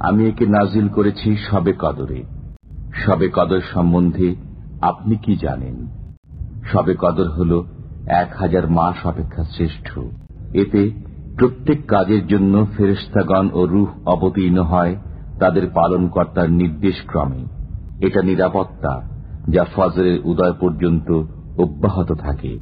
আমি একে নাজিল করেছি সবে কদরে। সবে কদর সম্বন্ধে আপনি কি জানেন? সবে কদর হল এক হাজার মাস অপেক্ষা শ্রেষ্ঠ। এতে প্রত্যেক কাজের জন্য ফেরেস্তাগণ ও রুহ অবতীর্ণ হয় তাদের পালনকর্তার নির্দেশ ক্রমে। এটা নিরাপত্তা, যা ফজরের উদয় পর্যন্ত অব্যাহত থাকে।